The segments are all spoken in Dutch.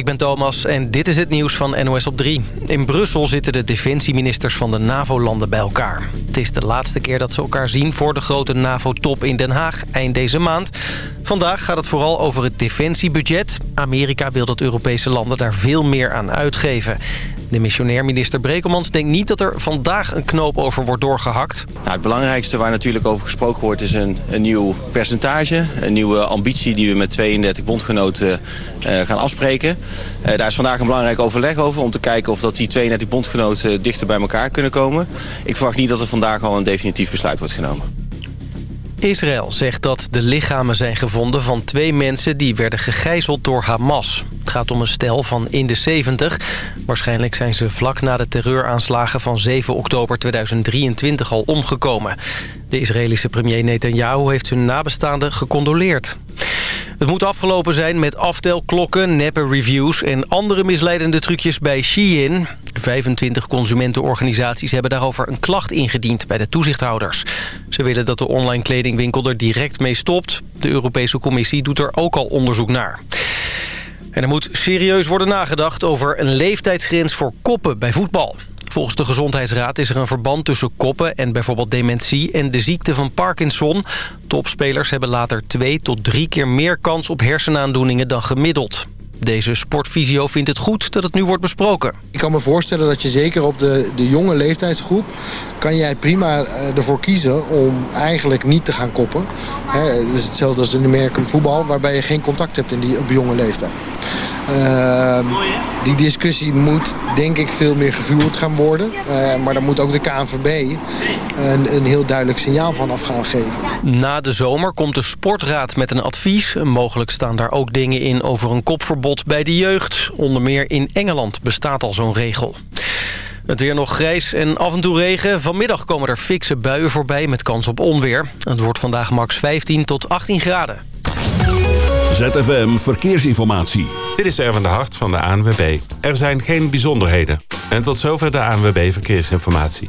ik ben Thomas en dit is het nieuws van NOS op 3. In Brussel zitten de defensieministers van de NAVO-landen bij elkaar. Het is de laatste keer dat ze elkaar zien voor de grote NAVO-top in Den Haag eind deze maand. Vandaag gaat het vooral over het defensiebudget. Amerika wil dat Europese landen daar veel meer aan uitgeven. De missionair minister Brekelmans denkt niet dat er vandaag een knoop over wordt doorgehakt. Nou, het belangrijkste waar natuurlijk over gesproken wordt is een, een nieuw percentage. Een nieuwe ambitie die we met 32 bondgenoten uh, gaan afspreken. Uh, daar is vandaag een belangrijk overleg over om te kijken of dat die 32 bondgenoten dichter bij elkaar kunnen komen. Ik verwacht niet dat er vandaag al een definitief besluit wordt genomen. Israël zegt dat de lichamen zijn gevonden van twee mensen die werden gegijzeld door Hamas. Het gaat om een stel van in de 70. Waarschijnlijk zijn ze vlak na de terreuraanslagen van 7 oktober 2023 al omgekomen. De Israëlische premier Netanyahu heeft hun nabestaanden gecondoleerd. Het moet afgelopen zijn met aftelklokken, neppe reviews... en andere misleidende trucjes bij Shein. 25 consumentenorganisaties hebben daarover een klacht ingediend bij de toezichthouders. Ze willen dat de online kledingwinkel er direct mee stopt. De Europese Commissie doet er ook al onderzoek naar. En er moet serieus worden nagedacht over een leeftijdsgrens voor koppen bij voetbal. Volgens de Gezondheidsraad is er een verband tussen koppen en bijvoorbeeld dementie en de ziekte van Parkinson. Topspelers hebben later twee tot drie keer meer kans op hersenaandoeningen dan gemiddeld. Deze sportvisio vindt het goed dat het nu wordt besproken. Ik kan me voorstellen dat je zeker op de, de jonge leeftijdsgroep... kan jij prima eh, ervoor kiezen om eigenlijk niet te gaan koppen. He, hetzelfde als in de voetbal... waarbij je geen contact hebt in die, op jonge leeftijd. Uh, die discussie moet denk ik veel meer gevuurd gaan worden. Uh, maar daar moet ook de KNVB een, een, heel duidelijk signaal van af gaan geven. Na de zomer komt de sportraad met een advies. Mogelijk staan daar ook dingen in over een kopverbod bij de jeugd. Onder meer in Engeland bestaat al zo'n regel. Het weer nog grijs en af en toe regen. Vanmiddag komen er fikse buien voorbij met kans op onweer. Het wordt vandaag max 15 tot 18 graden. ZFM Verkeersinformatie. Dit is Erwin de Hart van de ANWB. Er zijn geen bijzonderheden. En tot zover de ANWB Verkeersinformatie.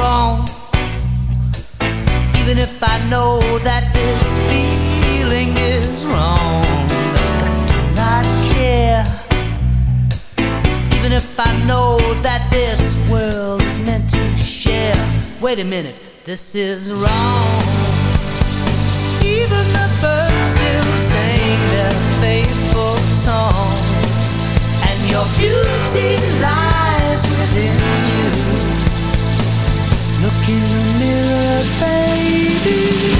wrong. Even if I know that this feeling is wrong, I do not care. Even if I know that this world is meant to share. Wait a minute, this is wrong. Even the birds still sing their faithful song, and your beauty lies within you in the mirror, baby.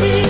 see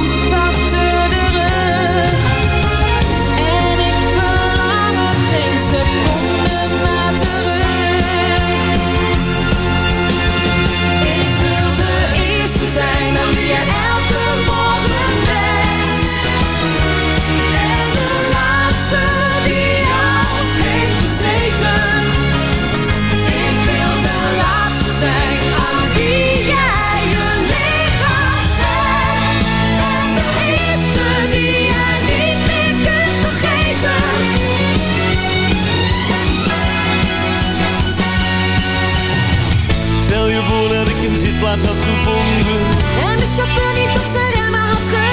zitplaats had gevonden. En de chauffeur niet op zijn remmen had gereden.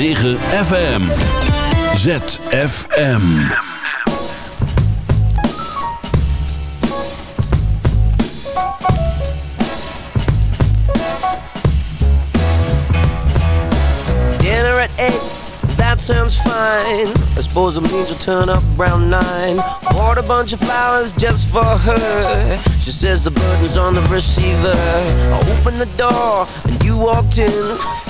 FM. ZFM. Dinner at eight, that sounds fine. I suppose it means you'll turn up around nine. Bought a bunch of flowers just for her. She says the burden's on the receiver. I opened the door and you walked in.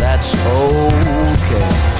that's okay.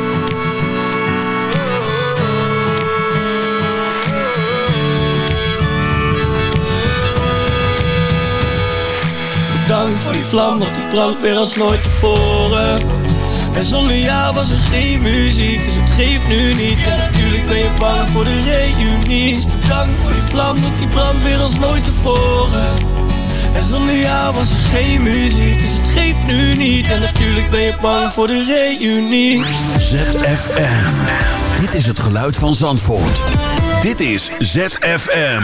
Bedankt voor die vlam, want die brandt weer als nooit tevoren. En zonder jou was er geen muziek, dus het geeft nu niet. En natuurlijk ben je bang voor de reunie. Bedankt voor die vlam, want die brandt weer als nooit tevoren. En zonder jou was er geen muziek, dus het geeft nu niet. En natuurlijk ben je bang voor de reunie. ZFM. Dit is het geluid van Zandvoort. Dit is ZFM.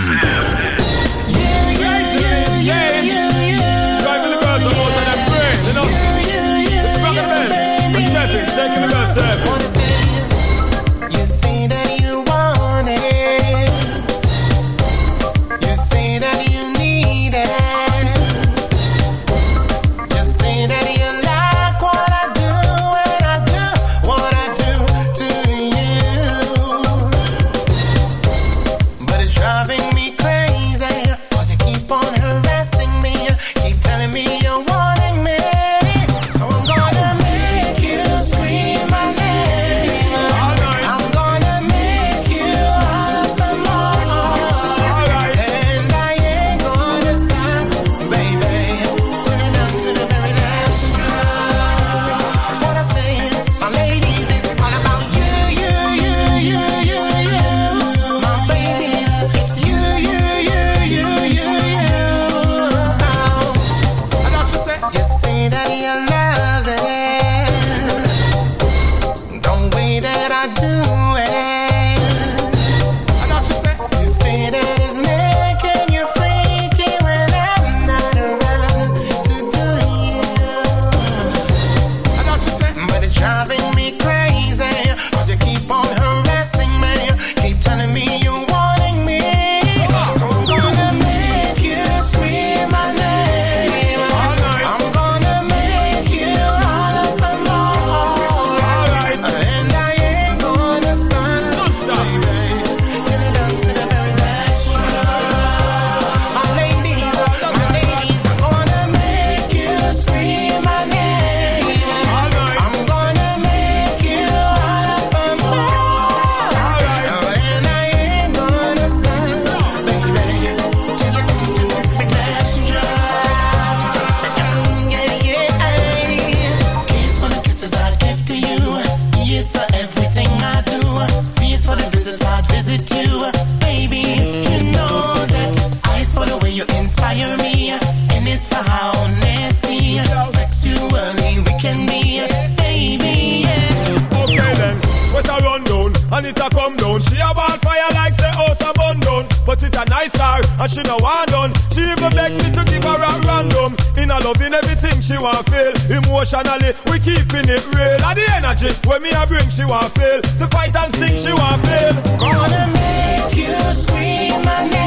And she no want done. She even beg me to give her a random. In a loving everything she want feel. Emotionally, we keeping it real. And the energy when me a bring she want feel. The fight and sting she want feel. Gonna make you scream my name.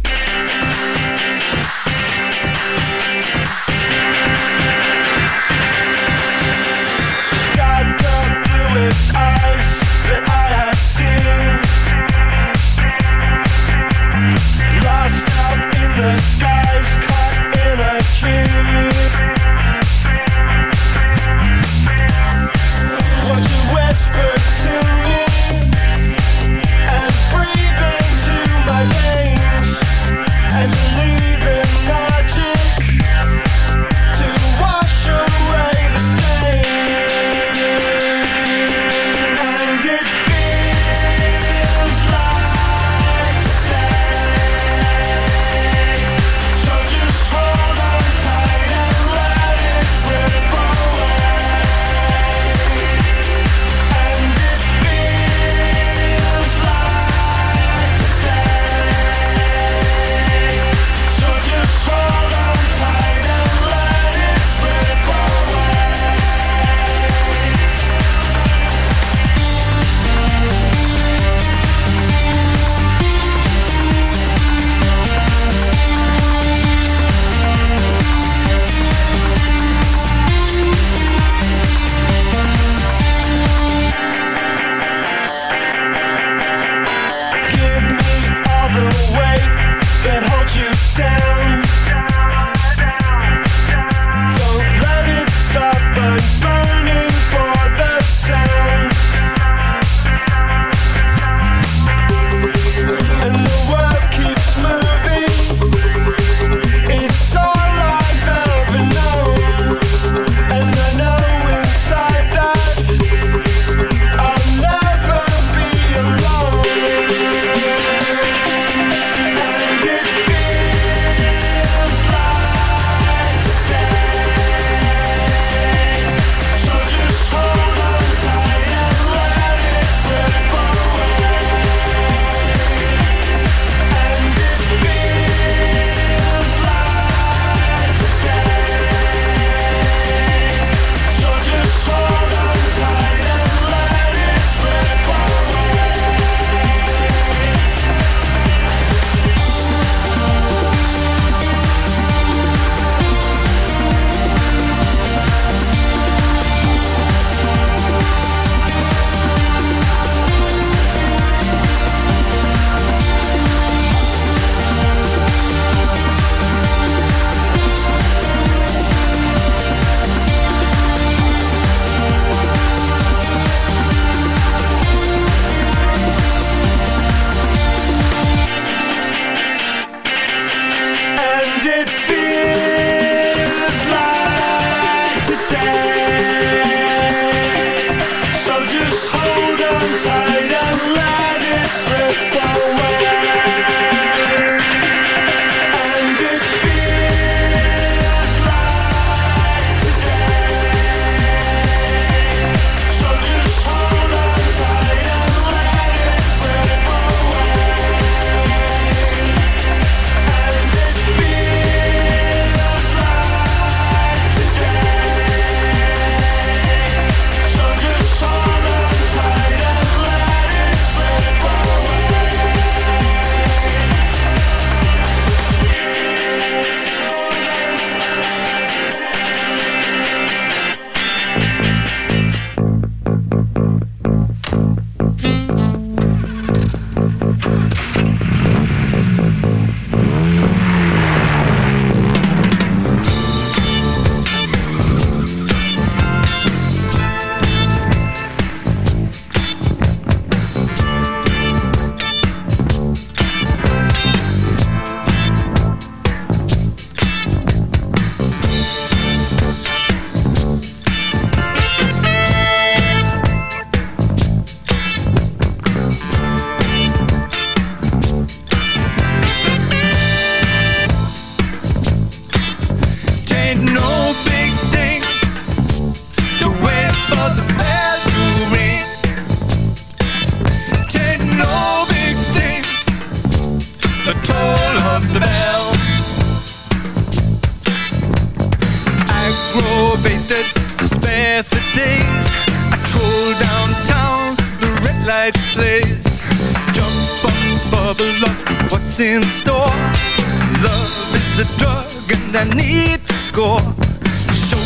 Go away.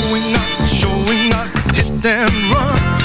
showing up, showing up, hit and run.